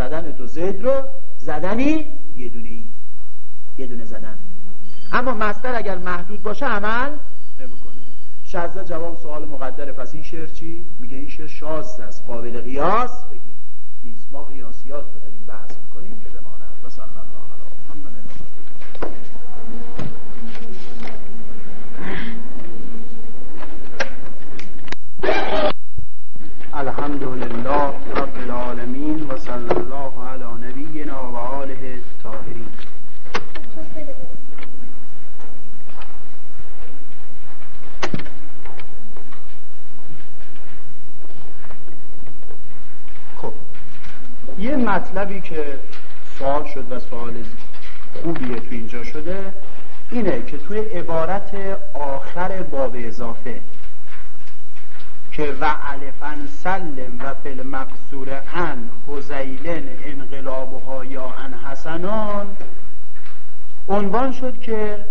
زدن تو زید رو زدنی یه دونه ای. یه دونه زدن. اما مستر اگر محدود باشه عمل نمی‌کنه. شازده جواب سوال مقدره. پس این شعر چی؟ میگه این شعر شاز است قابل قیاس بگید. نیست. ما قیاسیات رو داریم بحث می‌کنیم که بماند علی الحمد لله صلی الله علی نبینا و آله الطاهرین. خب یه مطلبی که سوال شد و سوال خوبیه تو اینجا شده اینه که توی عبارت آخر باب اضافه که و علفن سلم و فل مقصور ان حزیلن انقلابها یا ان حسنان. عنوان شد که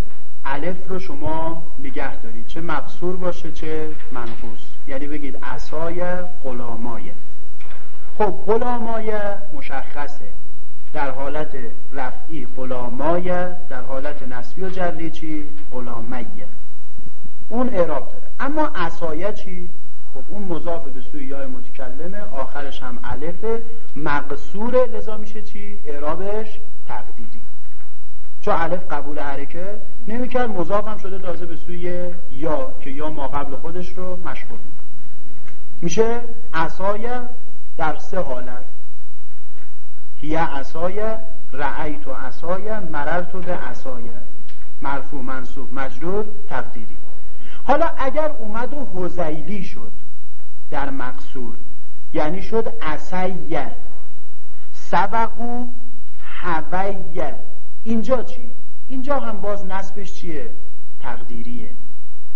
الف رو شما نگه دارید. چه مقصور باشه چه منقوص. یعنی بگید عصای غلامای. خب غلامای مشخصه. در حالت رفعی غلامای در حالت نسبی و جری چی؟ غلامیه اون اعراب داره. اما عصایه چی؟ خب اون مضاف به سوی یا متکلمه آخرش هم الفه مقصور لذا میشه چی؟ اعرابش تقدیری. چون الف قبول حرکه نمی‌کرد مضاف هم شده تازه به سوی یا که یا ما قبل خودش رو مشغول. میشه عصای در سه حالت. هی عصای رعیت و عصای مررت به عصای. مرفوع منصوب مجرور تقدیری. حالا اگر اومد و حزیلی شد در مقصور یعنی شد عصیه. سبقو هویه اینجا چی؟ اینجا هم باز نسبش چیه؟ تقدیریه.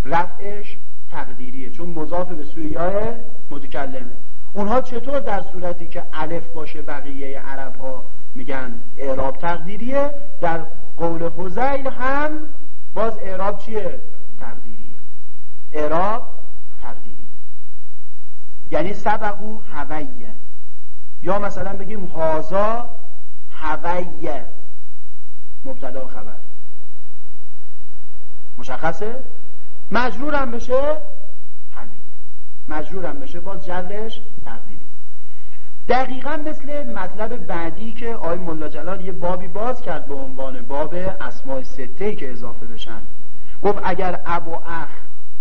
رفعش تقدیریه. چون مضاف به سوی یاه متکلمه اونها چطور در صورتی که الف باشه بقیه عرب ها میگن اعراب تقدیریه در قول حزیل هم باز اعراب چیه؟ تقدیریه. اعراب یعنی سبقو هویه. یا مثلا بگیم هازا هویه. مبتدا خبر. مشخصه؟ مجرورم بشه همینه. مجرورم بشه باز جرش تقدیری دقیقا مثل مطلب بعدی که آی ملا جلال یه بابی باز کرد به عنوان باب اسماء سته که اضافه بشن. گفت اگر اب و اخ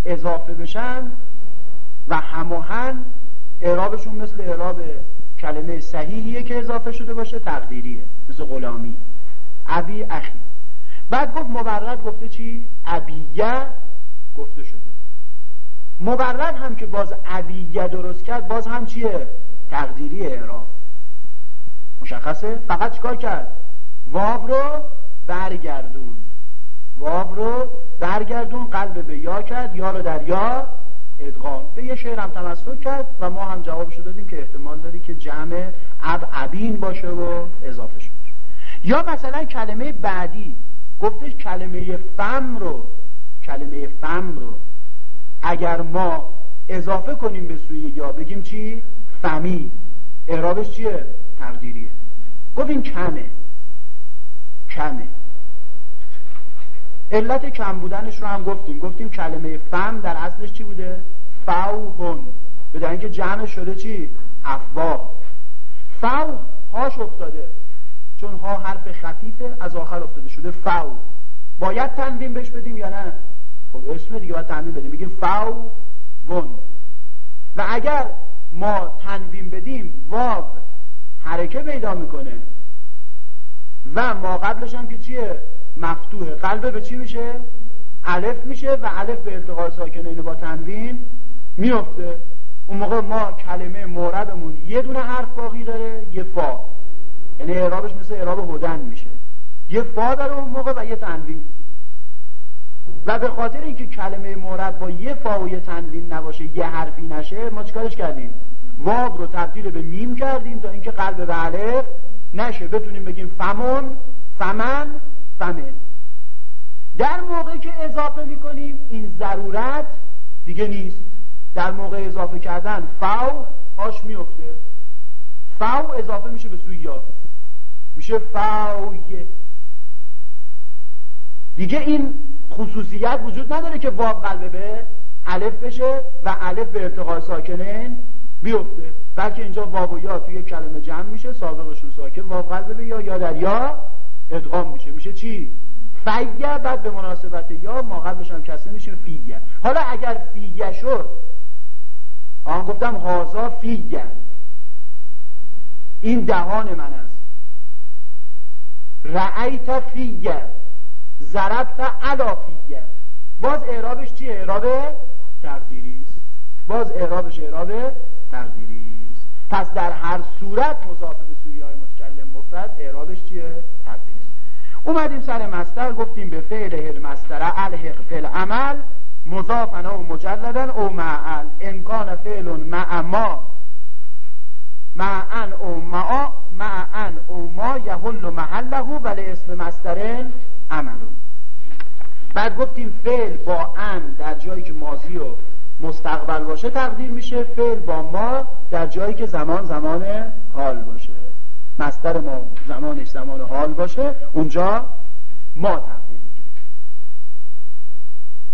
اضافه بشن و هماهن اعرابشون مثل اعراب کلمه صحیحیه که اضافه شده باشه تقدیریه مثل غلامی ابی اخی بعد گفت مبرد گفته چی؟ ابیه گفته شده مبرد هم که باز ابیه درست کرد باز هم چیه؟ تقدیری اعراب مشخصه؟ فقط چیکار کرد؟ واو رو برگردون واو رو برگردون قلب به یا کرد یا رو در یا ادغام. به یه شعر هم تمسک کرد و ما هم جوابش دادیم که احتمال داری که جمع اب ابین باشه و اضافه شد. یا مثلا کلمه بعدی. گفتش کلمه فم رو کلمه فم رو اگر ما اضافه کنیم به سوی یا بگیم چی؟ فمی. اعرابش چیه؟ تقدیریه. گفت این کمه. کمه. علت کم بودنش رو هم گفتیم. گفتیم کلمه فم در اصلش چی بوده؟ فوهن به اینکه جمع شده چی؟ افواه فو هاش افتاده. چون ها حرف خفیفه از آخر افتاده شده. فو باید تنوین بهش بدیم یا نه؟ خب اسم دیگه باید تنوین بدیم. بگیم فو ون. و اگر ما تنوین بدیم واو حرکه پیدا می‌کنه. و ما قبلش هم که چیه؟ مفتوحه قلبه به چی میشه؟ الف میشه و الف به التقاء ساکنین با تنوین میفته. اون موقع ما کلمه موربمون یه دونه حرف باقی داره یه فا. یعنی اعرابش مثل اعراب هدن میشه. یه فا داره اون موقع و یه تنوین. و به خاطر اینکه کلمه مورب با یه فا و یه تنوین نباشه یه حرفی نشه ما چیکارش کردیم؟ واو رو تبدیل به میم کردیم تا اینکه قلب به الف نشه. بتونیم بگیم فمون فمن فمن در موقع که اضافه می‌کنیم این ضرورت دیگه نیست. در موقع اضافه کردن فو آش میفته فو اضافه میشه به سوی یا. میشه فویه دیگه این خصوصیت وجود نداره که واو قلبه به الف بشه و الف به ارتقای ساکنه بیفته. بلکه اینجا واو و یا توی کلمه جمع میشه سابقشون ساکن واو قلبه به یا یا در یا. ادغام میشه. میشه چی؟ فیَّ بعد به مناسبت یا ما قبلش هم کسره میشه فیَّ. حالا اگر فیَّ شد آن گفتم هازا فیه. این دهان من است. رأيت فيَّ. ضربت على فيَّ. باز اعرابش چیه اعراب تقدیری است. باز اعرابش اعراب تقدیری است. پس در هر صورت مضاف به سوی یای متکلم مفرد اعرابش چیه؟ تقدیری. اومدیم سر مستر گفتیم به فعل هل مستر الحق فعل عمل مضافن او مجلدن او معل امکان فعل مع ما. معن او ما معن او ما یحل محله ولی اسم مسترن عملون. بعد گفتیم فعل با ان در جایی که ماضی و مستقبل باشه تقدیر میشه فعل با ما در جایی که زمان زمان حال باشه. مستر ما زمانش زمان حال باشه اونجا ما تقدیر می‌گیریم.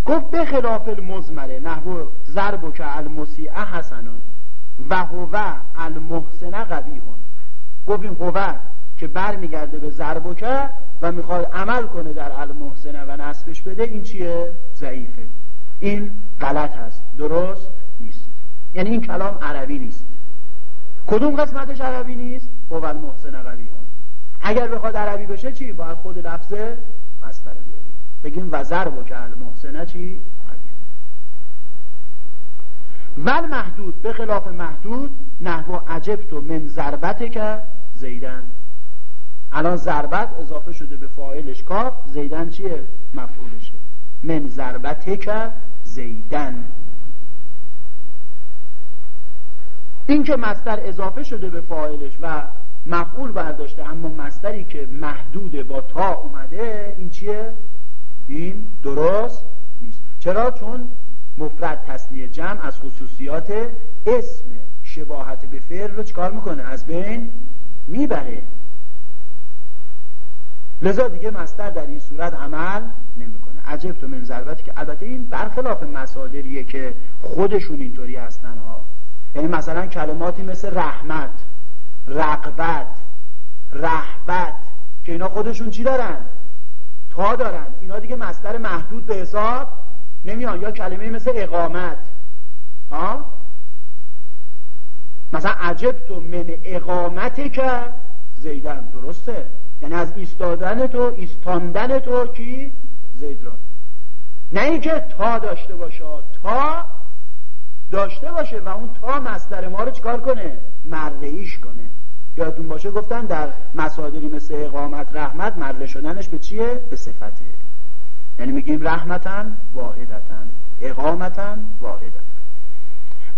گفت به خلاف المزمره نحو ضرب که المسیعه حسنون و هو المحسنه قبیهون گفتیم هو که برمیگرده به ضرب که و می‌خواد عمل کنه در المحسنه و نصبش بده این چیه؟ ضعیفه. این غلط هست درست نیست. یعنی این کلام عربی نیست. کدوم قسمتش عربی نیست؟ هو المحسن قبیهون اگر بخواد عربی بشه چی؟ باید خود لفظ مستر بیاریم بگیم وزر با که المحسنه چی؟ ول محدود به خلاف محدود نحو عجبت و من ضربت که زیدن. الان ضربت اضافه شده به فاعلش. کاف زیدن چیه؟ مفعولشه. من ضربت که زیدن. این که مستر اضافه شده به فاعلش و مفعول برداشته اما مستری که محدود با تا اومده این چیه؟ این درست نیست چرا؟ چون مفرد تصنیه جمع از خصوصیات اسم شباهت به فعل رو چکار می‌کنه؟ از بین می‌بره لذا دیگه مستر در این صورت عمل نمی‌کنه عجب تو من که البته این برخلاف مسادریه که خودشون اینطوری هستن ها یعنی مثلا کلماتی مثل رحمت رقبت رحبت که اینا خودشون چی دارن؟ تا دارن. اینا دیگه مستر محدود به حساب نمیان. یا کلمه مثل اقامت. ها؟ مثلا عجب تو من اقامت که زیدن. درسته. یعنی از ایستادن تو ایستاندن تو کی؟ زید را. نه اینکه تا داشته باشه. تا داشته باشه و اون تا مستر ما رو چکار کنه؟ مرلهیش کنه. یادتون باشه گفتن در مسادری مثل اقامت رحمت مرله شدنش به چیه؟ به صفته. یعنی میگیم رحمتن واحدتن. اقامتن واحدتن.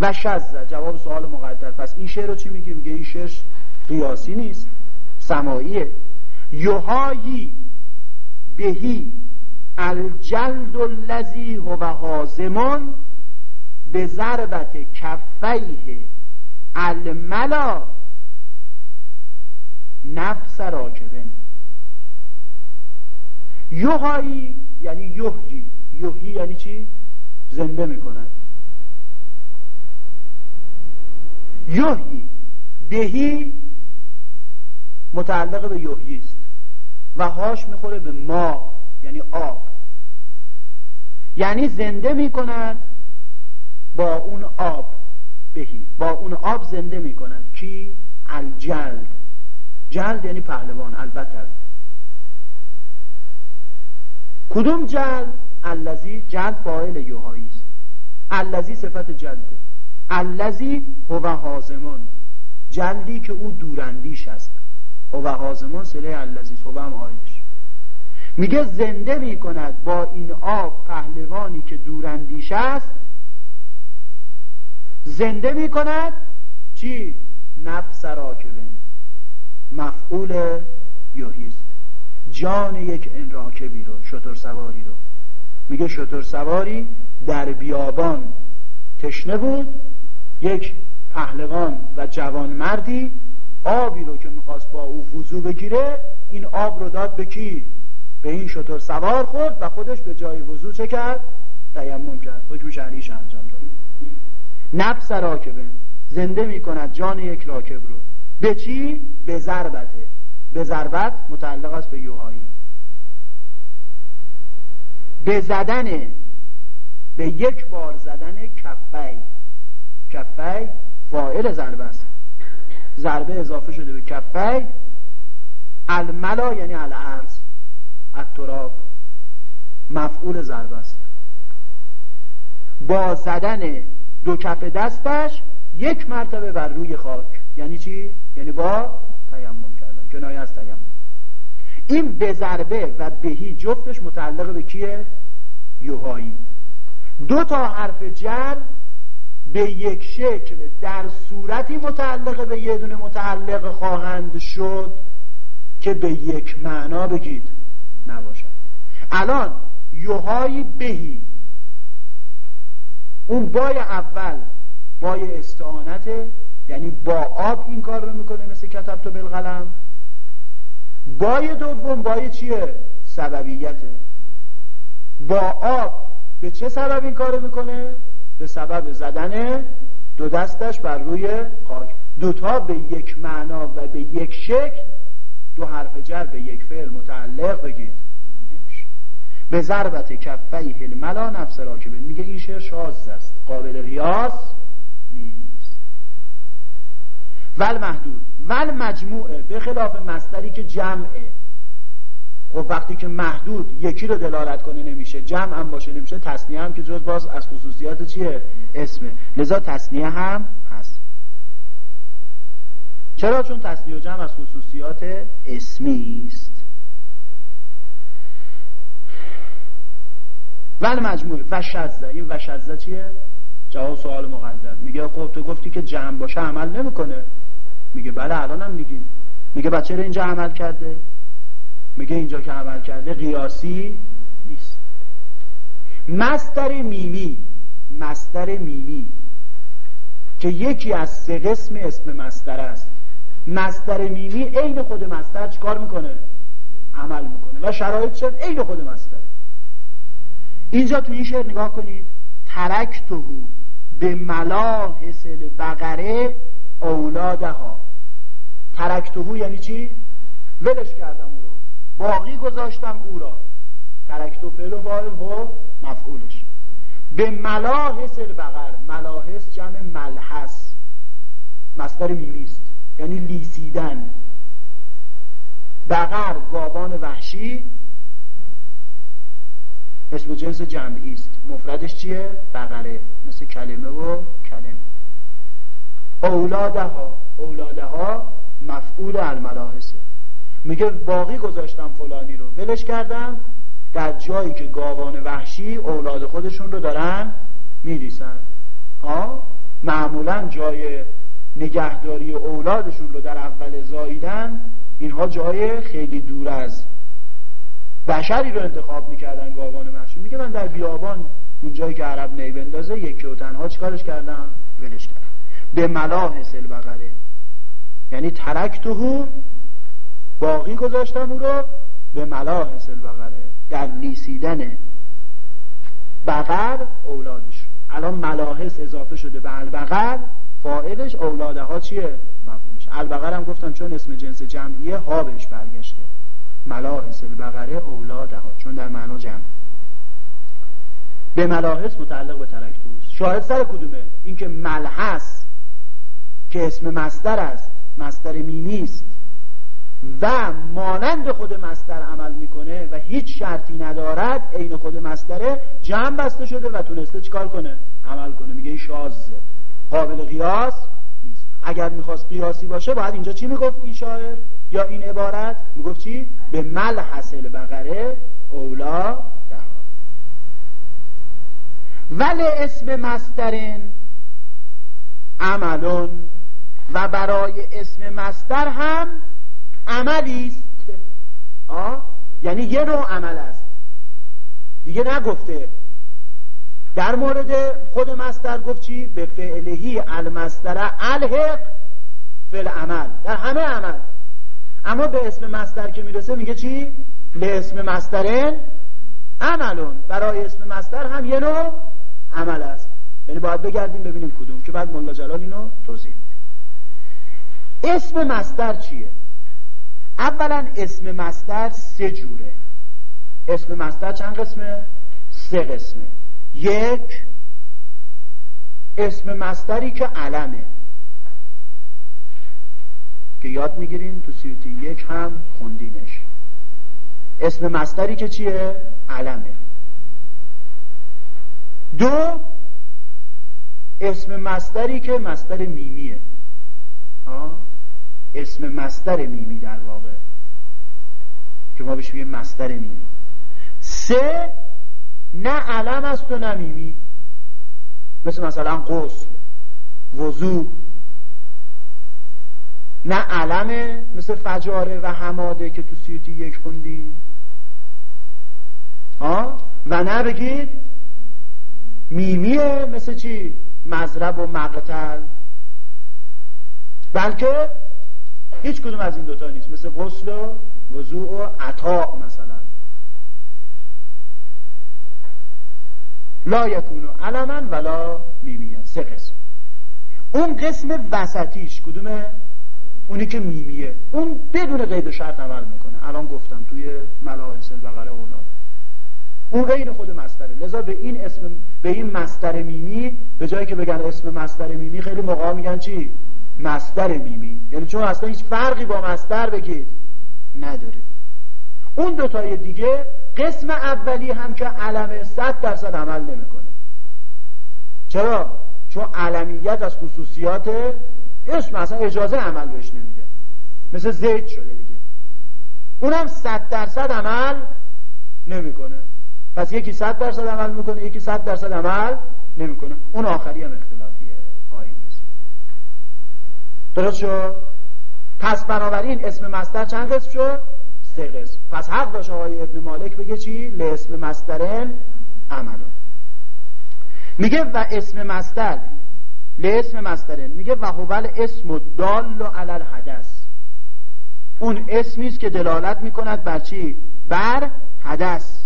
و شزه جواب سوال مقدر. پس این شعر رو چی میگیم؟ میگه این شعر قیاسی نیست. سماییه یهایی بهی الجلد الذی هو حازمون. به ضربت کفیه الملا نفس راکبن. یوهایی یعنی یحیی یحیی یعنی چی؟ زنده می‌کند. یحیی بهی متعلق به یحیی است. و هاش می‌خوره به ما یعنی آب. یعنی زنده می‌کند با اون آب بهی. با اون آب زنده می‌کند. کی؟ الجلد. جلد یعنی پهلوان البته. کدوم جلد؟ الذی جلد فاعل یوهایی است. الذی صفت جلده. الذی هو حازمون. جلدی که او دوراندیش است. هو حازمون سله الذی هو هم آیدش میگه زنده می‌کند با این آب پهلوانی که دوراندیش است زنده می کند چی؟ نفس راکبن. مفعول یوهیست جان یک راکبی رو شطور سواری رو. میگه شطور سواری در بیابان تشنه بود یک پهلوان و جوان مردی آبی رو که می‌خواست با او وضو بگیره این آب رو داد به کی؟ به این شطور سوار خورد و خودش به جای وضو چه کرد؟ تیمم کرد. حکم شهریش انجام داد. نفس راکبه. زنده می‌کند جان یک راکب رو. به چی؟ به ضربته. به ضربت متعلق است به یوهایی. به زدن به یک بار زدن کفی. کفی فائل ضربه است. ضربه اضافه شده به کفی. الملا یعنی الارض. التراب. مفعول ضربه است. با زدن دو کف دستش یک مرتبه بر روی خاک. یعنی چی؟ یعنی با تیمم کردن. کنایه از تیمم. این به ضربه و بهی جفتش متعلق به کیه؟ یوهایی. دو تا حرف جر به یک شکل در صورتی متعلق به یه دونه متعلق خواهند شد که به یک معنا بگید. نباشد الان یوهای بهی اون بای اول بای استعانته یعنی با آب این کار رو می‌کنه مثل کتب تو بالقلم بای دوم بای چیه؟ سببیته با آب به چه سبب این کار می‌کنه؟ به سبب زدن دو دستش بر روی خاک دوتا به یک معنا و به یک شکل دو حرف جر به یک فعل متعلق بگید به ضربت کفیه الملا نفس راکبه. میگه این شعر شاز است. قابل ریاض نیست. ول محدود ول مجموعه به خلاف مستری که جمعه خب وقتی که محدود یکی رو دلالت کنه نمیشه جمع هم باشه نمیشه تصنیه هم که جز باز از خصوصیات چیه؟ اسمه. لذا تصنیه هم هست. چرا؟ چون تصنیه و جمع از خصوصیات اسمی است. ول مجموعه. و شزده این و شزده چیه؟ جواب سوال مقدم. میگه خب تو گفتی که جمع باشه عمل نمی‌کنه. میگه بله الان هم میگیم. میگه بچه اینجا عمل کرده؟ میگه اینجا که عمل کرده قیاسی نیست. مستر میمی. مستر میمی. که یکی از سه قسم اسم مستر است. مستر میمی عین خود مستر چیکار می‌کنه؟ عمل می‌کنه. و شرایط شد عین خود مستر اینجا تو این شعر نگاه کنید. ترکتهو به ملاحس بقره اولادها. ترکتهو یعنی چی؟ ولش کردم او رو. باقی گذاشتم او را. ترکتو فعل و فاعل و مفعولش. به ملاحس البقر ملاحس جمع ملحس مصدر میمیست یعنی لیسیدن. بقر گاوان وحشی اسم جنس جمعی است. مفردش چیه؟ بقره. مثل کلمه و کلمه. اولادها. اولادها مفعول الملاحسه میگه باقی گذاشتم فلانی رو. ولش کردم. در جایی که گاوان وحشی اولاد خودشون رو دارن میریسن ها؟ معمولا جای نگهداری اولادشون رو در اول زاییدن اینها جای خیلی دور از بشری رو انتخاب می‌کردن گاوان وحشی میگه من در بیابان اون جایی که عرب نی بندازه یکی و تنها چیکارش کردم؟ ولش کردم. به ملاه سل بقره یعنی ترکتهو باقی گذاشتم او رو به ملاحس البقره. در لیسیدن بقر اولادش. الان ملاحس اضافه شده به البقر فائلش اولاده ها چیه؟ مفهومش. البقر هم گفتم چون اسم جنس جمعیه ها بهش برگشته. ملاحس البقره اولاده ها چون در معنا جمع. به ملاحس متعلق به ترکتوز شاهد سر کدومه؟ اینکه ملحس که اسم مستر است مستر مینی است و مانند خود مستر عمل می‌کنه و هیچ شرطی ندارد عین خود مستره جمع بسته شده و تونسته چیکار کنه؟ عمل کنه. میگه این شازه. قابل قیاس نیست. اگر می‌خواست قیاسی باشه باید اینجا چی می‌گفت این شاعر؟ یا این عبارت می‌گفت چی؟ به مل حسل بقره اولا ده ولی اسم مسترین عملون و برای اسم مستر هم عملی است. یعنی یه نوع عمل است. دیگه نگفته. در مورد خود مستر گفت چی؟ به فعلهی المستر الحق فعل عمل در همه عمل. اما به اسم مستر که می‌رسه میگه چی؟ به اسم مستر عملون برای اسم مستر هم یه نوع عمل است یعنی باید بگردیم ببینیم کدوم که بعد ملا جلال اینو توضیح اسم مستر چیه؟ اولا اسم مستر سه جوره اسم مستر چند قسمه؟ سه قسمه یک اسم مستری که علمه که یاد می‌گیرین تو سیوتی یک هم خوندینش. اسم مستری که چیه؟ علمه. دو اسم مستری که مستر میمیه. آه؟ اسم مستر میمی در واقع. که ما بهش میگیم مستر میمی. سه نه علم است و نه میمی. مثل مثلا غسل وضوع نه علمه مثل فجاره و حماده که تو سیوتی یک خوندیم ها؟ و نه بگید میمیه مثل چی؟ مذرب و مقتل. بلکه هیچ کدوم از این دوتا نیست. مثل غسل و وضوع و عطا مثلا. لا یکونو علما ولا میمیه. سه قسم. اون قسم وسطیش کدومه؟ اونی که میمیه. اون بدون قید و شرط عمل می‌کنه. الان گفتم توی ملاحظ البقره اولاد اون غیر خود مستره لذا به این اسم به این مستر میمی به جایی که بگن اسم مستر میمی خیلی موقع میگن چی؟ مستر میمی. یعنی چون اصلا هیچ فرقی با مستر بگید. نداره. اون دوتای دیگه قسم اولی هم که علمه صد درصد عمل نمی‌کنه. چرا؟ چون علمیت از خصوصیات اسم اصلا اجازه عمل بهش نمیده. مثل زید شده دیگه. اونم صد درصد عمل نمی‌کنه. پس یکی صد درصد عمل می‌کنه یکی صد درصد عمل نمی‌کنه. اون آخری هم اختلافیه. خواهیم رسید. درست شد؟ پس بنابراین اسم مستر چند قسم شد؟ سه قسم. پس حق داشت آقای ابن مالک بگه چی؟ لاسم مسترن عملو. میگه و اسم مستر لاسم مسترن میگه و هو اسم دال علی الحدث. اون اسمی است که دلالت می‌کند بر چی؟ بر حدث.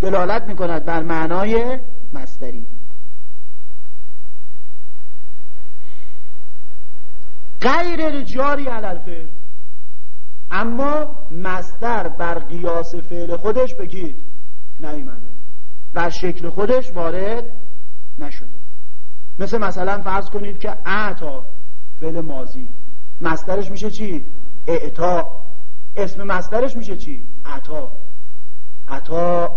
دلالت می‌کند بر معنای مستری غیر جاری علی اما مستر بر قیاس فعل خودش بگید. نیومده. بر شکل خودش وارد نشده مثل مثلا فرض کنید که اعتا فعل مازی مسترش میشه چی؟ اعتا اسم مسترش میشه چی؟ عطا عطا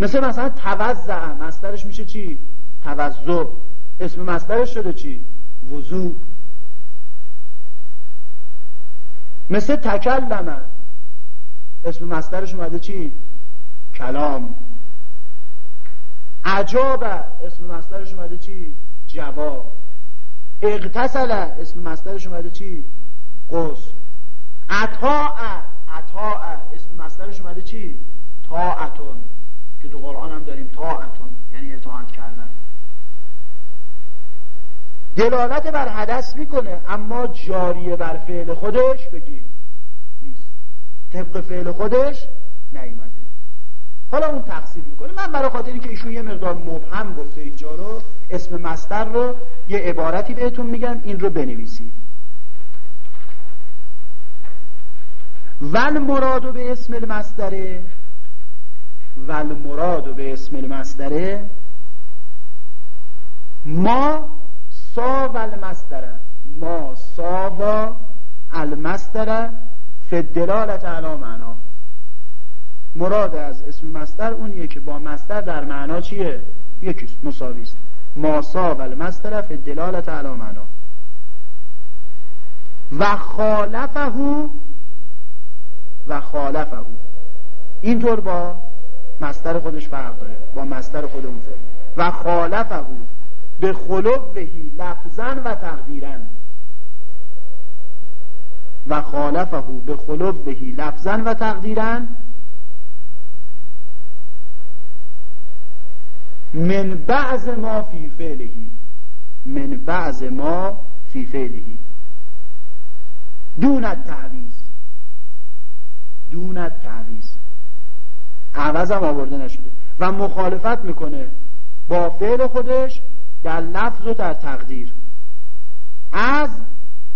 مثل مثلا توزع مسترش میشه چی؟ توزع اسم مسترش شده چی؟ وضوع مثل تکلمه اسم مسترش اومده چی؟ کلام عجاب اسم مسترش اومده چی؟ جواب. اغتسل اسم مسترش اومده چی؟ قصر عطاء عطاء اسم مسترش اومده چی؟ طاعتون. که تو قرآن هم داریم طاعتون یعنی اطاعت کردن. دلالت بر حدث می‌کنه اما جاریه بر فعل خودش بگید. نیست. طبق فعل خودش نیومده. حالا اون تقسیم می‌کنه. من برای خاطر اینکه ایشون یه مقدار مبهم گفته اینجا رو اسم مستر رو یه عبارتی بهتون میگم این رو بنویسید. ول مراد به اسم المستره ول مراد به اسم المستره ما سا و المستره ما سا و المستره فدلالت علا معنا. مراد از اسم مستر اونیه که با مستر در معنا چیه؟ یکیست مساویست ما سا و المستره فدلالت علا معنا. و خالفه و خالفه. اینطور با مستر خودش فرق داره با مستر خود اون و خالفه به خلوهی لفظن و تقدیرن و خالفه به خلوهی لفظن و تقدیرن من بعض ما فی فعلهی من بعض ما فی فعلهی دون تعویز دون تعویز عوض هم آورده نشده. و مخالفت می‌کنه با فعل خودش در لفظ و در تقدیر. از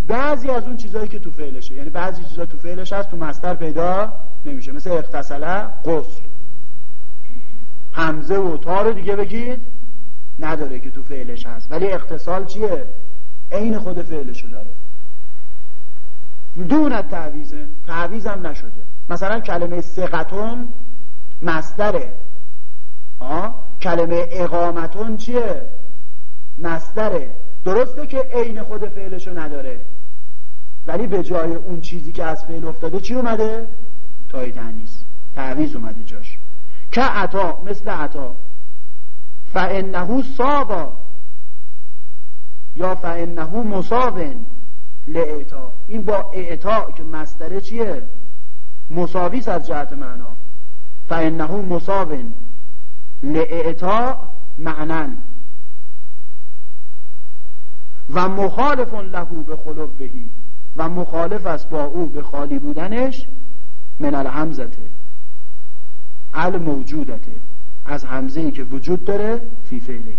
بعضی از اون چیزهایی که تو فعلشه. یعنی بعضی چیزا تو فعلش هست تو مستر پیدا نمیشه. مثل اقتصله قصر همزه و تا رو دیگه بگید نداره که تو فعلش هست. ولی اقتصال چیه؟ عین خود فعلشو داره. دون تعویزن تعویزم نشده. مثلا کلمه سقتون مصدره. کلمه اقامتون چیه؟ مصدره. درسته که عین خود فعلشو نداره. ولی به جای اون چیزی که از فعل افتاده چی اومده؟ تای تنیس تعویز اومده جاش. که عطا مثل عطا. فانه ساوا یا فانه مساون لعطا این با اعطا که مستره چیه؟ مساویس از جهت معنا. فانه مساون لعطا معنن و مخالف له به خلوهی و مخالف است با او به خالی بودنش من الهمزته الموجودته از همزه ای که وجود داره فی فعلهی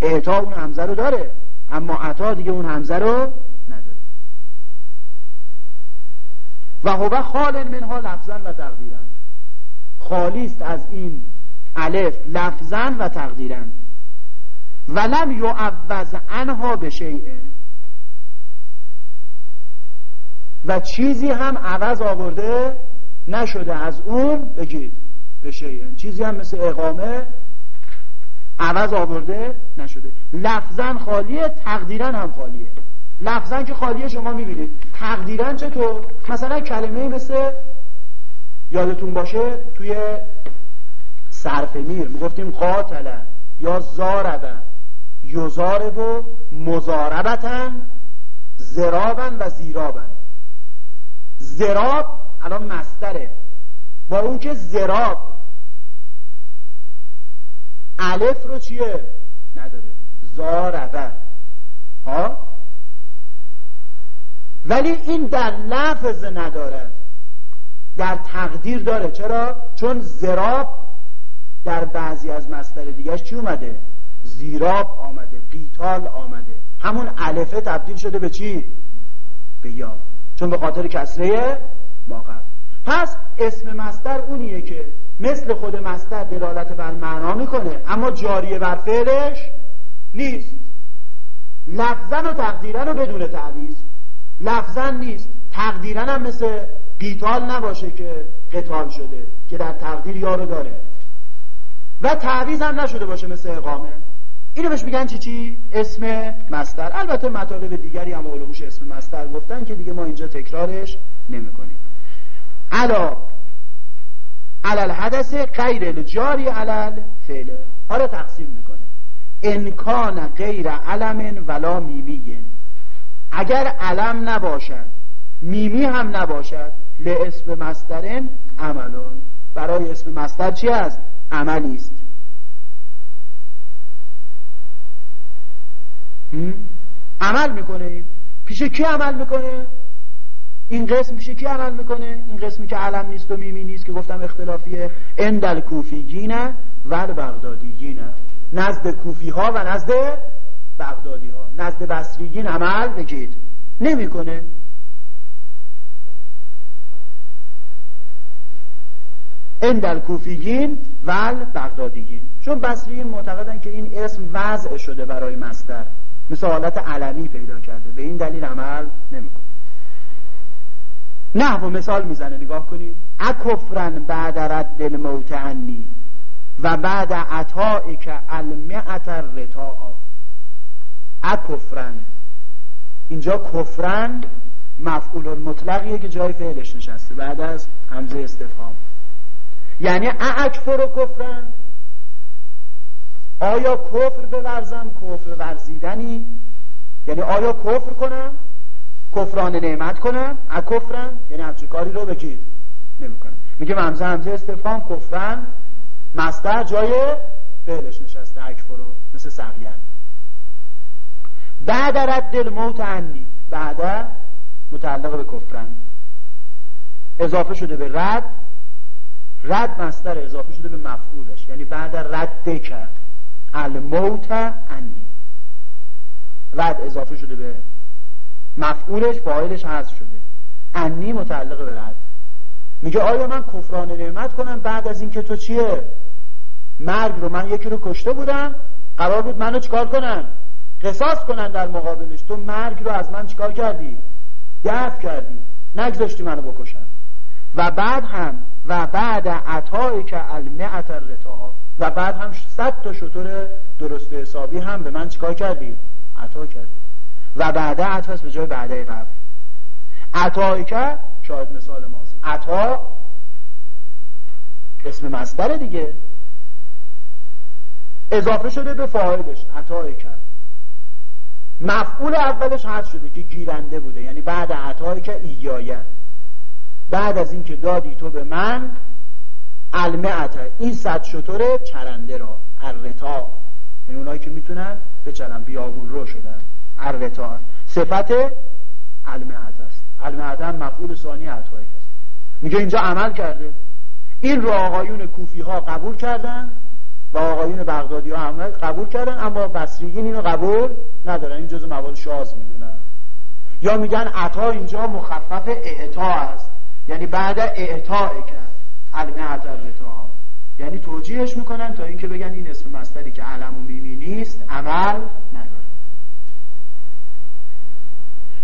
اعطا اون همزه رو داره اما عطا دیگه اون همزه رو نداره. و هو خال منها لفظا و تقدیرا. خالی است از این الف لفظا و تقدیرا. ولم یعوض عنها به شیء. و چیزی هم عوض آورده نشده از اون بگید. به شیء چیزی هم مثل اقامه عوض آورده نشده. لفظا خالیه تقدیرا هم خالیه. لفظا که خالیه شما می‌بینید. تقدیرا چطور؟ مثلا کلمه مثل یادتون باشه توی صرف میر می‌گفتیم قاتله یا زاربه یزارب و مزاربتن زرابن و زیرابن. زراب الان مستره با اون که زراب. الف رو چیه؟ نداره. زاربه. ها؟ ولی این در لفظ ندارد در تقدیر داره. چرا؟ چون زراب در بعضی از مصدر دیگه چی اومده؟ زیراب آمده قیتال آمده. همون الفه تبدیل شده به چی؟ به یا. چون به خاطر کسره ما پس اسم مستر اونیه که مثل خود مستر دلالت بر معنا می‌کنه. اما جاریه بر فعلش نیست. لفظن و تقدیرن و بدون تعویز لفظن نیست. تقدیرن هم مثل قیتال نباشه که قتال شده که در تقدیر یارو داره. و تعویز هم نشده باشه مثل اقامه. اینو بهش میگن چی چی؟ اسم مستر البته مطالب دیگری هم علومش اسم مستر گفتن که دیگه ما اینجا تکرارش نمی‌کنیم. علا. علل حدث غیر الجاری علل فعله حالا تقسیم می‌کنه. انکان غیر علم ولا میمی. اگر علم نباشد میمی هم نباشد لاسم مسترن عملون. برای اسم مستر چی است؟ عملی است عمل می‌کنه. پیش کی عمل می‌کنه؟ این قسم پیش کی عمل می‌کنه؟ این قسمی که علم نیست و میمی نیست که گفتم اختلافیه. اندل کوفیگینه و بغدادیگینه نزد کوفی ها و نزد بغدادی ها نزد بصریگین عمل بگید. نمی‌کنه. اندل کوفیگین و بغدادیگین چون بصریین معتقدن که این اسم وضع شده برای مصدر. مثل حالت علمی پیدا کرده. به این دلیل عمل نمی‌کنه. نه و مثال می‌زنه نگاه کنید. اکفرن بعد رد الموت عنی و بعد عطایی که المعت رتاعا اکفرن. اینجا کفرن مفعول مطلقیه که جای فعلش نشسته بعد از همزه استفهام. یعنی اکفر و کفرن. آیا کفر بورزم کفر ورزیدنی. یعنی آیا کفر کنم؟ کفران نعمت کنم کفرن؟ یعنی همچه کاری رو بگید نمی‌کنم میگه همزه همزه استفهام کفرن مستر جای فعلش نشسته اکفرو مثل سقیان بعد رد الموت عنی. بعد متعلق به کفرن. اضافه شده به رد. رد مستر اضافه شده به مفعولش. یعنی بعد رد کرد الموت عنی. رد اضافه شده به مفعولش فاعلش حذف شده. انی متعلق به رد. میگه آیا من کفران نعمت کنم بعد از اینکه تو چیه؟ مرگ رو من یکی رو کشته بودم. قرار بود منو چیکار کنن؟ قصاص کنن در مقابلش. تو مرگ رو از من چیکار کردی؟ دفع کردی. نگذاشتی منو بکشن. و بعد هم و بعد عطایی که المعت الرتا و بعد هم صد تا شطور درست حسابی هم به من چیکار کردی؟ عطا کردی. و بعد عطف به جای بعده قبل. عطایی که شاید مثال ماست. عطا اسم مصدر دیگه. اضافه شده به فاعلش. عطای کرد مفعول اولش حذف شده که گیرنده بوده. یعنی بعد عطایی که ایایه. بعد از اینکه دادی تو به من المعته این صد شطور چرنده را. الرتا این یعنی اونایی که می‌تونن بچرن. بیابون رو شدن. الرتا صفت المعته است. المعته هم مفعول ثانی عطایی است. میگه اینجا عمل کرده. این رو آقایون کوفی ها قبول کردن و آقایون بغدادی ها هم قبول کردن اما بصریین اینو قبول ندارن. این جز مواد شاز می‌دونن. یا میگن عطا اینجا مخفف اعطا است. یعنی بعد اعطا کرد. علمه عطا یعنی توجیهش می‌کنن تا اینکه بگن این اسم مستری که علم و میمی نیست عمل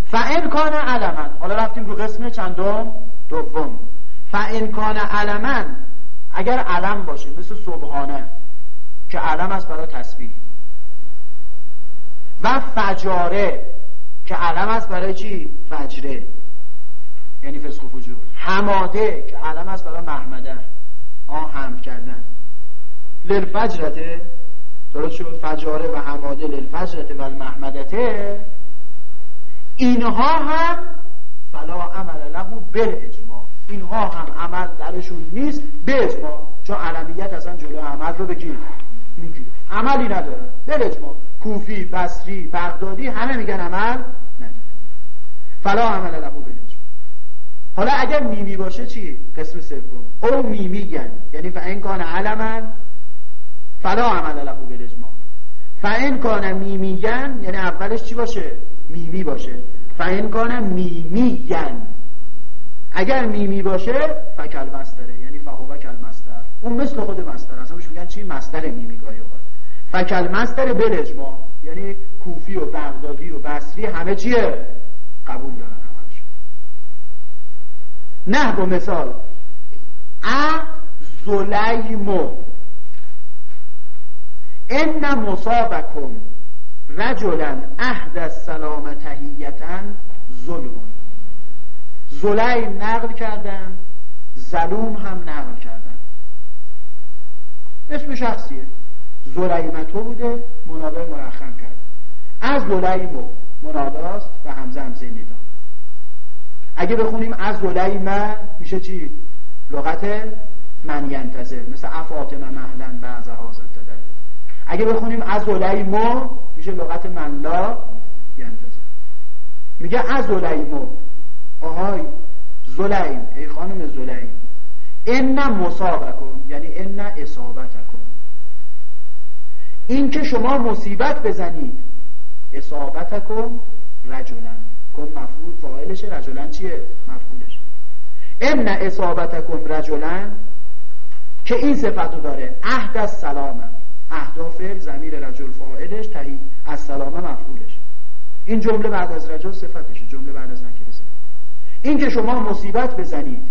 فعن کان علمن حالا رفتیم رو قسم چندم؟ دوم. فعن کان علمن اگر علم باشه مثل صبحانه که علم است برای تسبیح. و فجاره که علم است برای چی؟ فجره. یعنی فسق و فجور. حماده که علم است برای محمده آن حمد کردن. للفجرته. درست شد؟ فجاره و حماده للفجرته و المحمدته. اینها هم فلا عمل له به اجماع اینها هم عمل درشون نیست به اجماع چون علمیت اصلا جلو عمل رو بگیر. میگیر عملی نداره. به اجماع کوفی بصری بغدادی همه میگن عمل نداره فلا عمل له به حالا اگر میمی باشه چی؟ قسم سوم. او میمی یعنی. یعنی فان کان علما فلا عمل له بالاجماع. فان کان میمیگن یعنی اولش چی باشه؟ میمی باشه. فان کان میمی اگر میمی باشه فکل مستره یعنی فهو کل مستر اون مثل خود مستر اصلا بهش میگن چی؟ مستر میمی گاهی اوقات. فکل مستر بالاجماع یعنی کوفی و بغدادی و بصری همه چیه؟ قبول دارن نه با مثال. ا زلیمو. ان مصابکم. رجلا عهد السلام تهیتا ظلم زلیم نقل کردن زلوم هم نقل کردن. اسم شخصیه. زلیمتو بوده منادای مرخم کرد. از زلیمو مناداست و همزه همزه ندا اگه بخونیم از من میشه چی؟ لغت من ینتظر مثل افاطمه مهلن بعض حاضر دادن اگه بخونیم از ما میشه لغت من لا ینتظر میگه از ما آهای زلیم. ای خانم زلیم. ان کن یعنی ان کن این که شما مصیبت بزنید کن رجلن. کن مفعول فاعلش رجلن چیه؟ مفعولش ان اصابتکم رجلن که این صفتو داره. عهد از سلامه. اهداف زمیر رجل فاعلش تهی از سلامه مفعولش. این جمله بعد از رجل صفتشه جمله بعد از نکره این که شما مصیبت بزنید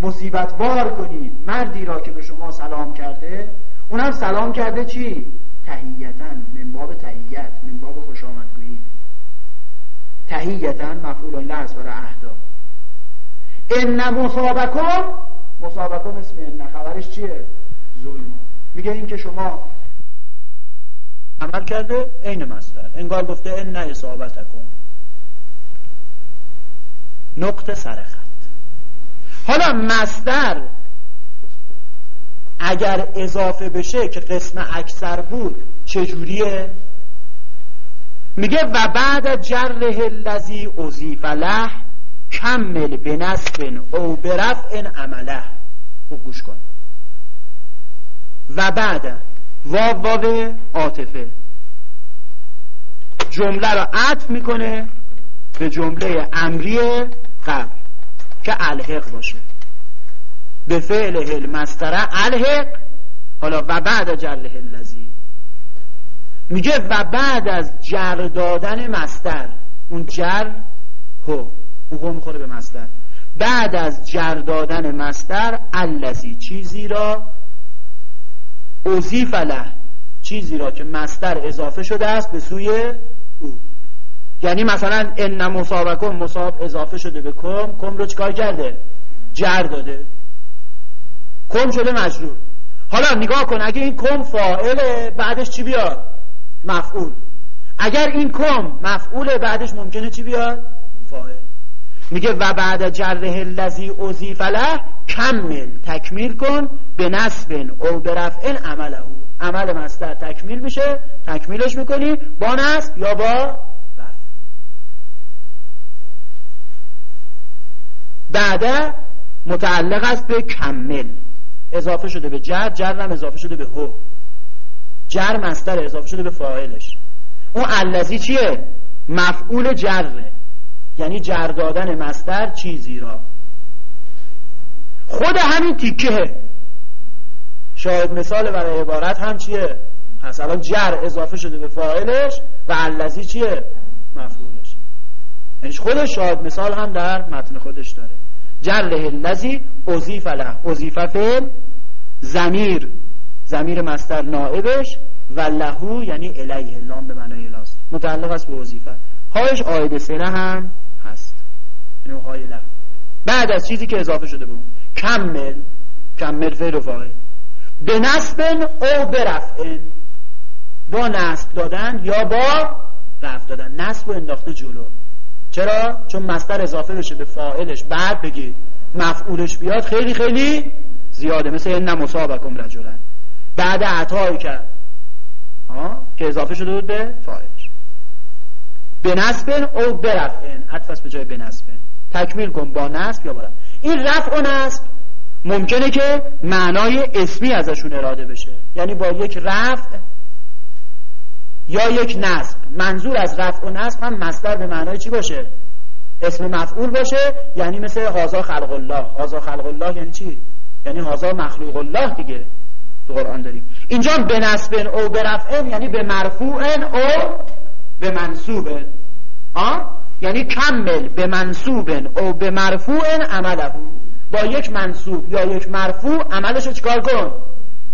مصیبت بار کنید مردی را که به شما سلام کرده اونم سلام کرده چی؟ تهیتن من باب تهیت من باب خوش آمدگویی تهیتا مفعول لحظ برای اهدا ان مصابکم مصابکم اسم ان خبرش چیه؟ ظلم. میگه این که شما عمل کرده عین مستر انگار گفته ان اصابتکم. نقطه سرخط حالا مصدر اگر اضافه بشه که قسم اکثر بود چجوریه؟ میگه و بعد جره الذی اضیف له کمل به نصب او برفع عمله. خوب گوش کن. و بعد واو واو عاطفه. جمله رو عطف می‌کنه به جمله امری قبل که الحق باشه. به فعل هل مستره الحق حالا و بعد جره اللذی میگه و بعد از جر دادن مستر اون جر هو اون می‌خوره به مستر بعد از جر دادن مستر اللذی چیزی را اوزیف له چیزی را که مستر اضافه شده است به سوی او. یعنی مثلا ان مصابکم مصاب اضافه شده به کم. کم رو چکار کرده؟ جر داده. کم شده مجرور. حالا نگاه کن اگه این کم فاعله بعدش چی بیاد؟ مفعول. اگر این کم مفعوله بعدش ممکنه چی بیاد؟ فاعل. میگه و بعد جره الذی اضیف له کمل تکمیل کن به نصب او به رفع عمله. عمل مستر تکمیل میشه تکمیلش می‌کنی با نصب یا با رفع. بعد متعلق است به کمل. اضافه شده به جر جر هم اضافه شده به هو. جر مستر اضافه شده به فاعلش. اون الذی چیه؟ مفعول جره. یعنی جر دادن مستر چیزی را. خود همین تیکه. شاید مثال برای عبارت هم چیه؟ پس الان جر اضافه شده به فاعلش و الذی چیه؟ مفعولش. یعنی خود شاید مثال هم در متن خودش داره. جله الذی اضیف له. اضیف فعل زمیر زمیر مستر نائبش و لهو یعنی الیه. لام به معنای الاست متعلق است به وظیفه هایش آید سره هم یعنی های له بعد از چیزی که اضافه شده بود. کمل کمل فعل و فاعل. به نصب او برفعن با نصب دادن یا با رفع دادن. نصب و انداخته جلو. چرا؟ چون مستر اضافه بشه به فاعلش. بعد بگید مفعولش بیاد خیلی خیلی زیاده. مثل این نمصابکم رجلن بعد عطایی کرد. که اضافه شده بود به فاعلش. به نصب او برفعن عطف به جای به تکمیل کن با نصب یا رفع. این رفع و نصب ممکنه که معنای اسمی ازشون اراده بشه. یعنی با یک رفع یا یک نصب. منظور از رفع و نصب هم مصدر به معنای چی باشه؟ اسم مفعول باشه یعنی مثل هازا خلق الله. هازا خلق الله یعنی چی؟ یعنی هازا مخلوق الله دیگه. تو قرآن داریم. اینجا به نصب او به رفع یعنی به مرفوع او به منصوب آه؟ یعنی کمل به منصوب او به مرفوع عمله. با یک منصوب یا یک مرفوع عملش رو چیکار کن؟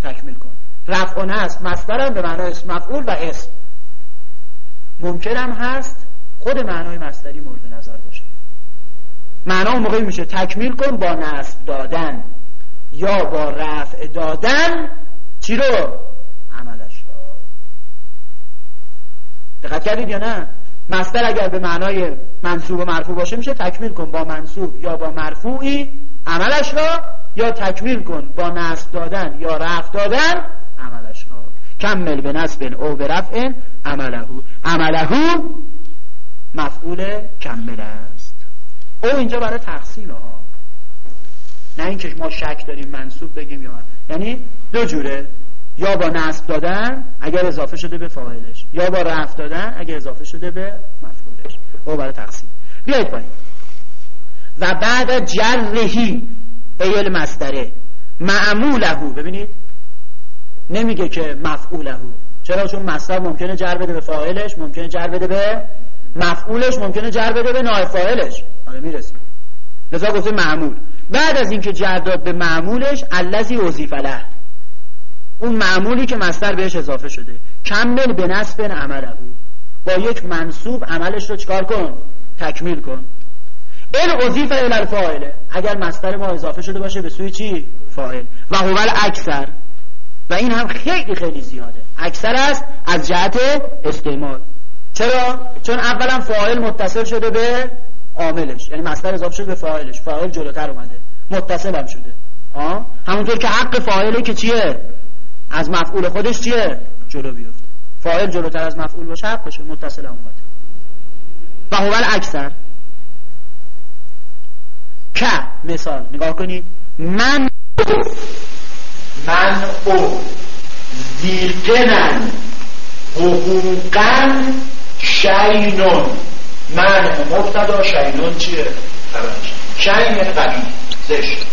تکمیل کن. رفع و نصب مصدرم به معنای اسم مفعول و اسم. ممکنم هست خود معنای مصدری مورد نظر باشه. معنا موقعی میشه تکمیل کن با نصب دادن. یا با رفع دادن چی رو؟ عملش دقت کردید یا نه؟ مصدر اگر به معنای منصوب و مرفوع باشه میشه تکمیل کن با منصوب یا با مرفوعی عملش را یا تکمیل کن با نصب دادن یا رفع دادن عملش را. کمل به نصب او به رفع عمله. عمله مفعول کمل است. او اینجا برای تقسیم ها. نه اینکه ما شک داریم منصوب بگیم یا یعنی دو جوره. یا با نصب دادن اگر اضافه شده به فاعلش. یا با رفع دادن اگر اضافه شده به مفعولش. او برای تقسیم. بیایید پایین. و بعد جرهی ایل مستره معموله. ببینید. نمیگه که مفعوله. چرا؟ چون مستر ممکنه جر بده به فاعلش ممکنه جر بده به مفعولش ممکنه جر بده به نایب فاعلش. حالا می‌رسیم. لذا گفته معمول. بعد از اینکه جر داد به معمولش الذی اضیف له اون معمولی که مستر بهش اضافه شده. کمل به نصب عمله. با یک منصوب عملش رو چکار کن؟ تکمیل کن. این اضیف الى الفاعله اگر مستر ما اضافه شده باشه به سوی چی؟ فاعل. و هو اکثر و این هم خیلی خیلی زیاده. اکثر است از جهت استعمال. چرا؟ چون اولا فاعل متصل شده به عاملش. یعنی مستر اضافه شده به فاعلش. فاعل جلوتر اومده. متصل هم شده همونطور که حق فاعله که چیه؟ از مفعول خودش چیه؟ جلو بیفته فاعل جلوتر از مفعول باشه حق بشه متصل اومده و هو اکثر که مثال. نگاه کنید. من من او. زیقنن حقوقا شینون. من مبتدا شینون چیه؟ شین یعنی قبیل زشت.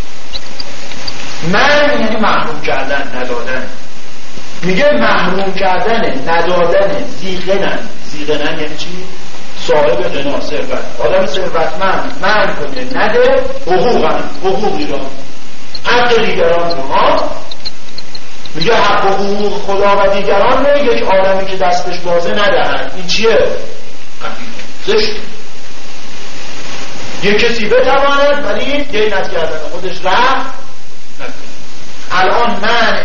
من یعنی محروم کردن ندادن. میگه محروم کردن ندادن زیغنن زیغنن یعنی چی؟ صاحب غنا ثروت. آدم ثروتمند من کنه. نده حقوقم حقوقی را حق دیگران رو. ها؟ میگه حق حقوق خدا و دیگران رو یک آدمی که دستش بازه ندهند این چیه؟ زشت یه کسی بتواند ولی گینت کردن. خودش رفت. الان من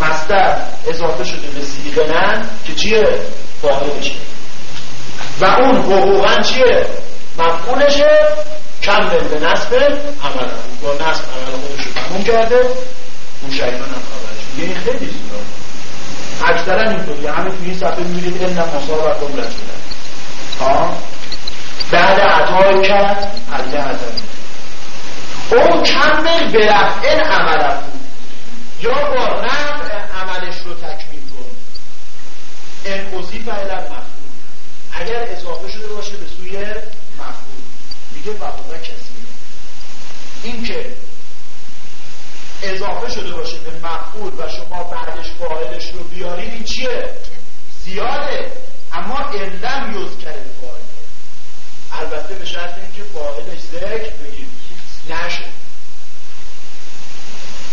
مستر اضافه شده به سیغنن که چیه؟ بشه. و اون حقوقا چیه؟ مفعولشه. کم به نصب عمل. با نصب عمل خودش رو تموم کرده. اون شیطان هم خبرش میگه این خیلی زیاد اکثرا اینطوری همه توی این صفحه می‌بینید این مسابقه کن رسولن ها بعد عطای کرد. علیه عدم او کمل به رفعن عمل یا با رفع عملش رو تکمیل کن ان اضیف الی مفعول اگر اضافه شده باشه به سوی مفعول میگه وقوع کسی. این که اضافه شده باشه به مفعول و شما بعدش فاعلش رو بیارید این چیه؟ زیاده. اما علم یوز کرده فاعل البته به شرط اینکه فاعلش ذکر بگید نشه.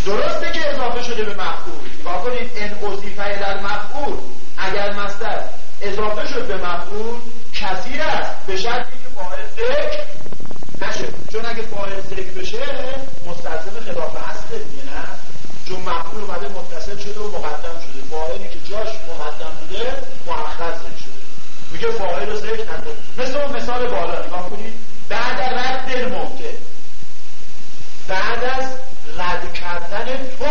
درسته که اضافه شده به مفعول نگاه کنید ان اضیفه در مفعول اگر مصدر اضافه شد به مفعول کثیر است. به شرطی که فاعل ذکر نشه. چون اگه فاعل ذکر بشه مستلزم خلاف اصل دیگه نه. چون مفعول اومده متصل شده و مقدم شده. فاعلی که جاش مقدم بوده مؤخر شده. میگه فاعل رو ذکر نکن. مثل مثال بالا نگاه کنید بعد رد الموته بعد از رد کردن تو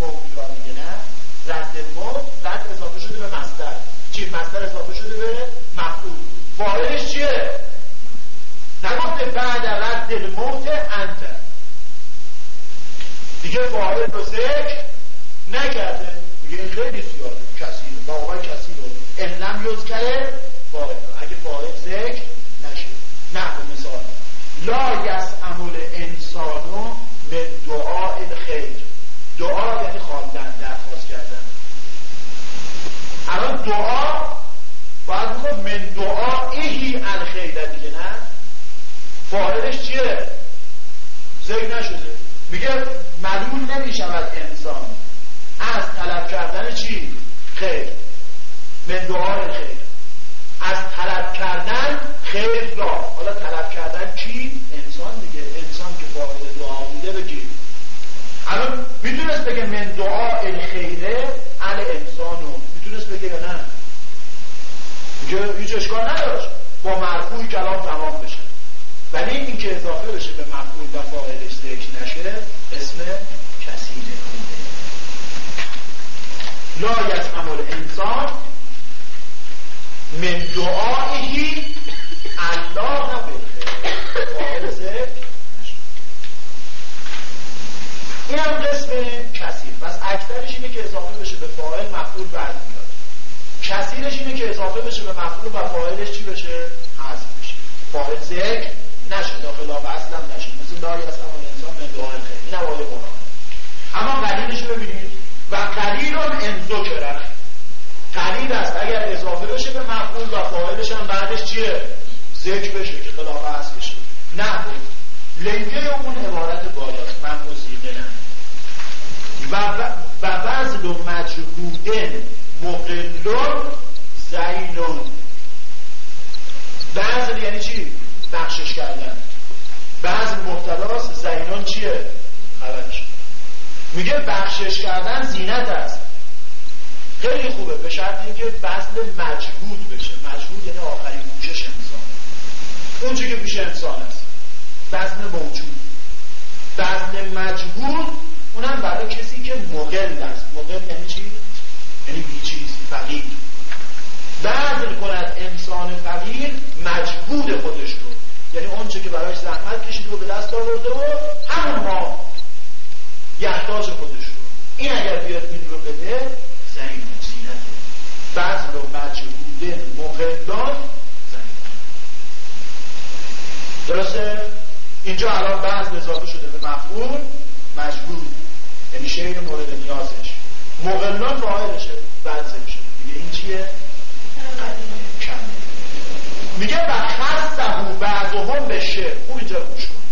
موجود را میگه نه رد موت رد اضافه شده به مصدر چی مصدر اضافه شده به فاعلش چیه؟ نگفته بعد رد الموت انت. دیگه فاعل رو ذکر نکرده. میگه این خیلی زیاده. کسی واقعا کسی رو. ان لم یوز کرده فاعل اگه فاعل ذکر نشه. نه مثال. لا یسعمل انسانو من دعا خیر دعا یعنی خواندن درخواست کردن الان دعا باید بگم من دعا ایهی الخیر دیگه نه فاعلش چیه ذکر نشده میگه ملول نمی‌شود انسان. از طلب کردن چی؟ خیر. من دعا خیر. از طلب کردن خیر را. حالا طلب کردن کی انسان دیگه انسان که فاعل دعا بوده بگیر. الان می‌تونست بگه من دعا الخیره ال انسانو می‌تونست بگه نه؟ میگه هیچ اشکال نداشت. با مرفوعی کلام تمام بشه ولی این که اضافه بشه به مفعول و فاعلش ذکر نشه اسم کثیره خوبه لا یتعمل انسان من دعایهی الله بالخیر این هم قسم کثیر. پس اکثرش اینه که اضافه بشه به فاعل مفعول بعد بیاد کثیرش اینه که اضافه بشه به مفعول و فاعلش چی بشه؟ حذف بشه. فاعل ذکر نشه. داخل و اصلا نشه. مثل لا یسلم انسان من دعای خیر. این اوایل اما قلیلش ببینید و قلیل انزو کرن قلیل است. اگر اضافه بشه به مفعول و فاعلش هم بعدش چیه؟ ذکر بشه که خلاف اصل بشه. نه. لنگه اون عبارت بالاست. من موسیقه نه. و وزن و مجهودن مقلون زینون. بعض یعنی چی؟ بخشش کردن. بعض مبتلاست. زینون چیه؟ میگه بخشش کردن زینت است. خیلی خوبه. به شرط اینکه بذل مجهود بشه. مجهود یعنی آخرین کوشش انسان. اون که پیش انسان است. بذل موجود. بذل مجهود اونم برای کسی که مقل است. مقل یعنی چی؟ یعنی بی چیز فقیر. بذل کند انسان فقیر مجهود خودش رو. یعنی اون که برایش زحمت کشیده و به دست آورده و یحتاج خودش رو. این اگر بیاد این رو بده زین زینته. بذل و مجهود مقدار زین درسته؟ اینجا الان بعض اضافه شده به مفعول مجبور. یعنی شعر مورد نیازش. مقلان فاعلشه بعد میشه میگه این چیه؟ کم میگه و خصهو بعضهم به شعر. خوب اینجا گوش کن.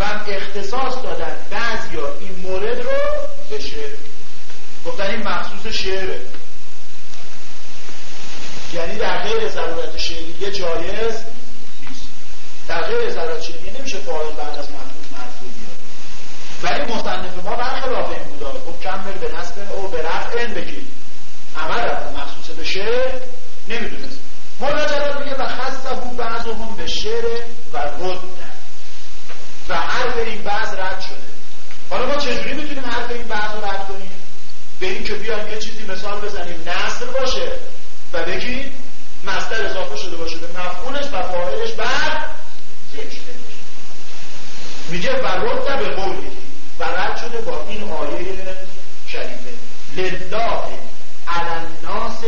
و اختصاص دادن بعضی این مورد رو به شعر گفتن این مخصوص شعره. یعنی در غیر ضرورت شعریه جایز نیست. در غیر ضرورت شعریه نمیشه فاعل بعد از مخصوص مرفوع بیاد. ولی مصنف ما برخلاف این بودا گفت کمل به نصب او به رفع بگیر عمل مخصوص به شعر نمی‌دونست. مراجعات میگه و خصه بعضهم به شعر و رد. و حرف این بعض رد شده. حالا ما چجوری می‌تونیم حرف این بعض رد به این که بیایم یه چیزی مثال بزنیم نصر باشه و بگیم مصدر اضافه شده باشه به مفعولش و فاعلش بعد میگه و رد به قولی و رد شده با این آیه شریفه لله علی الناس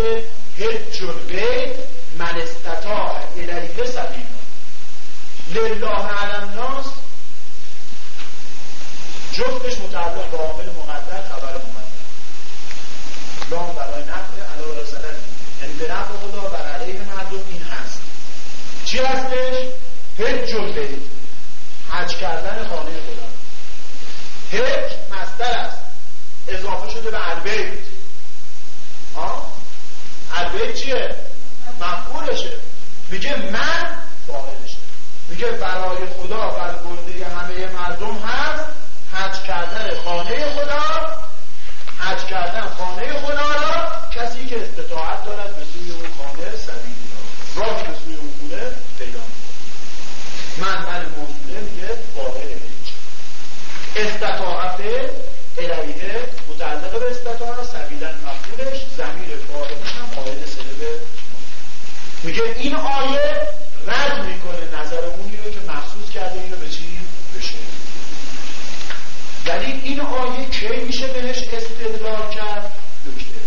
حج البیت من استطاع الیه سبیلا. لله علی الناس جفتش متعلق به عامل مقدر خبر مقدر لام برای نفع علاوه ضرر یعنی به نفع خدا بر علیه مردم این هست چی هستش حج البیت حج کردن خانه خدا. حج مصدر است. اضافه شده به البیت. البیت چیه؟ مفعولشه میگه من فاعلشه. میگه برای خدا بر گرده همه مردم هست. حج کردن خانه خدا حج کردن خانه خدا را کسی که استطاعت دارد به سوی اون خانه سبیلی را راهی به سوی اون خونه پیدا من من موصوله میگه واقع هیچ استطاعت الیه متعلق به استطاعت سبیلن مفعولش زمیر فاعلش هم قاعد سلب میگه این آیه رد می‌کنه نظر اونی رو که مخصوص کرده اینو به چی بشه ولی این آیه کی میشه بهش استدلال کرد نکته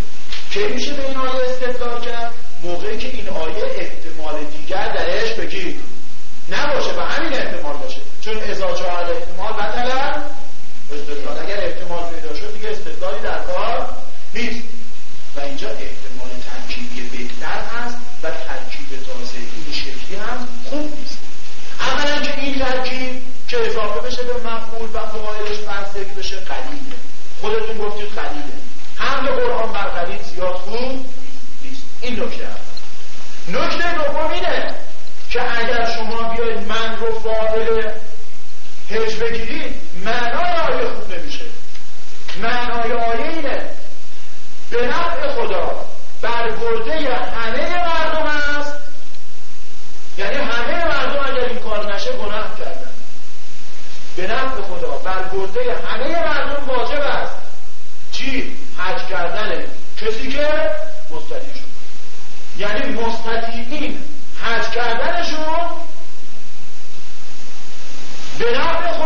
کی میشه به این آیه استدلال کرد موقعی که این آیه احتمال دیگر درش بگید نباشه و همین احتمال باشه چون ازا جا احتمال بطلا استدلال اگر احتمال پیدا شد دیگه استدلالی در کار نیست و اینجا احتمال ترکیبی بهتر هست و ترکیب تازه این شکلی هم خوب نیست اولا که این ترکیب که اضافه بشه به مفعول و فاعلش فرض بشه قلیله. خودتون گفتید قلیله. حمل قرآن بر قلیل زیاد خوب نیست. این نکته نکته دوم اینه که اگر شما بیاید من رو فاعل هج بگیرید معنای آیه خوب نمیشه. معنای آیه اینه. به نفع خدا برگرده همه مردم است یعنی همه مردم اگر این کار نشه گناه کردن به نفع برگرده همه مردم واجب است چی؟ حج کردن کسی که مستطیع شد یعنی مستطیعین حج کردنشون به نفع خدا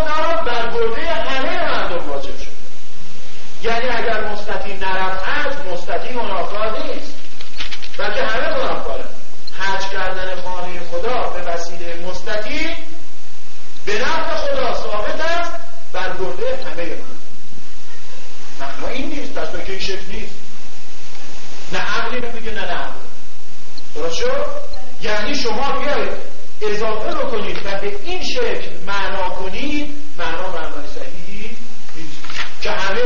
شد یعنی شما بیاید اضافه رو کنید و به این شکل معنا کنید معنا معنای صحیح که همه